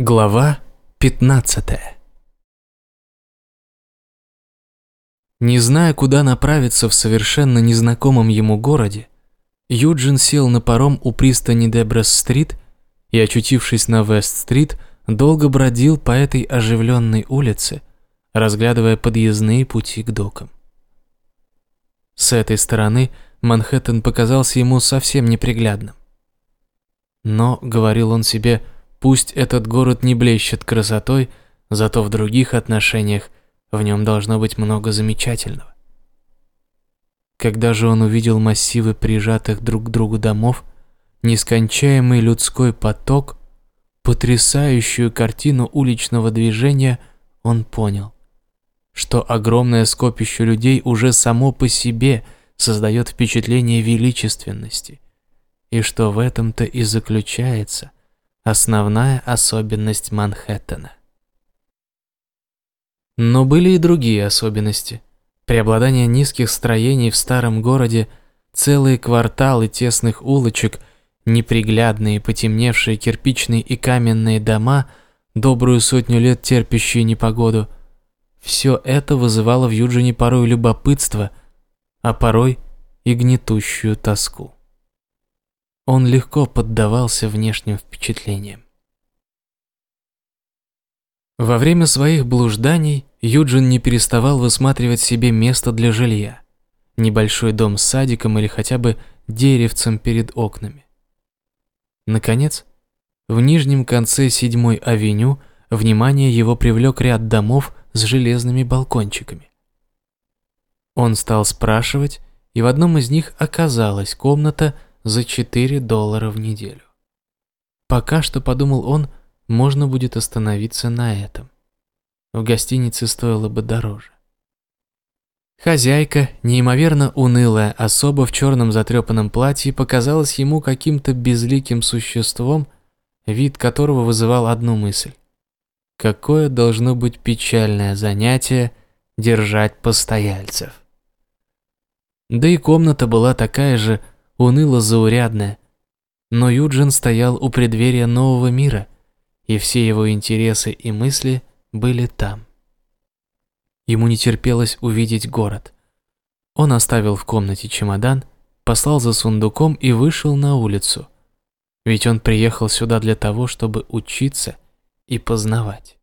Глава 15 Не зная, куда направиться в совершенно незнакомом ему городе, Юджин сел на паром у пристани Дебрес-стрит и, очутившись на Вест-стрит, долго бродил по этой оживленной улице, разглядывая подъездные пути к докам. С этой стороны Манхэттен показался ему совсем неприглядным. Но, говорил он себе, — Пусть этот город не блещет красотой, зато в других отношениях в нем должно быть много замечательного. Когда же он увидел массивы прижатых друг к другу домов, нескончаемый людской поток, потрясающую картину уличного движения, он понял, что огромное скопище людей уже само по себе создает впечатление величественности, и что в этом-то и заключается основная особенность Манхэттена. Но были и другие особенности. Преобладание низких строений в старом городе, целые кварталы тесных улочек, неприглядные потемневшие кирпичные и каменные дома, добрую сотню лет терпящие непогоду. Все это вызывало в Юджине порой любопытство, а порой и гнетущую тоску. Он легко поддавался внешним впечатлениям. Во время своих блужданий Юджин не переставал высматривать себе место для жилья. Небольшой дом с садиком или хотя бы деревцем перед окнами. Наконец, в нижнем конце седьмой авеню внимание его привлек ряд домов с железными балкончиками. Он стал спрашивать, и в одном из них оказалась комната за 4 доллара в неделю. Пока что, подумал он, можно будет остановиться на этом. В гостинице стоило бы дороже. Хозяйка, неимоверно унылая особа в черном затрепанном платье, показалась ему каким-то безликим существом, вид которого вызывал одну мысль. Какое должно быть печальное занятие держать постояльцев. Да и комната была такая же уныло-заурядная. Но Юджин стоял у преддверия нового мира, и все его интересы и мысли были там. Ему не терпелось увидеть город. Он оставил в комнате чемодан, послал за сундуком и вышел на улицу. Ведь он приехал сюда для того, чтобы учиться и познавать.